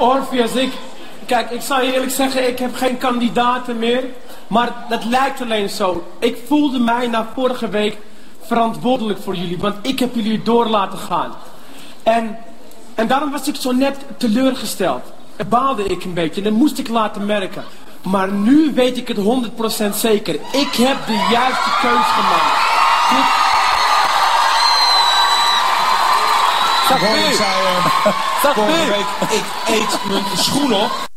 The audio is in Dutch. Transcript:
Orpheus, ik... Kijk, ik zal je eerlijk zeggen, ik heb geen kandidaten meer. Maar dat lijkt alleen zo. Ik voelde mij na vorige week verantwoordelijk voor jullie. Want ik heb jullie door laten gaan. En, en daarom was ik zo net teleurgesteld. En baalde ik een beetje. En dat moest ik laten merken. Maar nu weet ik het 100% zeker. Ik heb de juiste keus gemaakt. Ronnie zei, eh, Zeg vorige nu. week, ik eet mijn schoen op.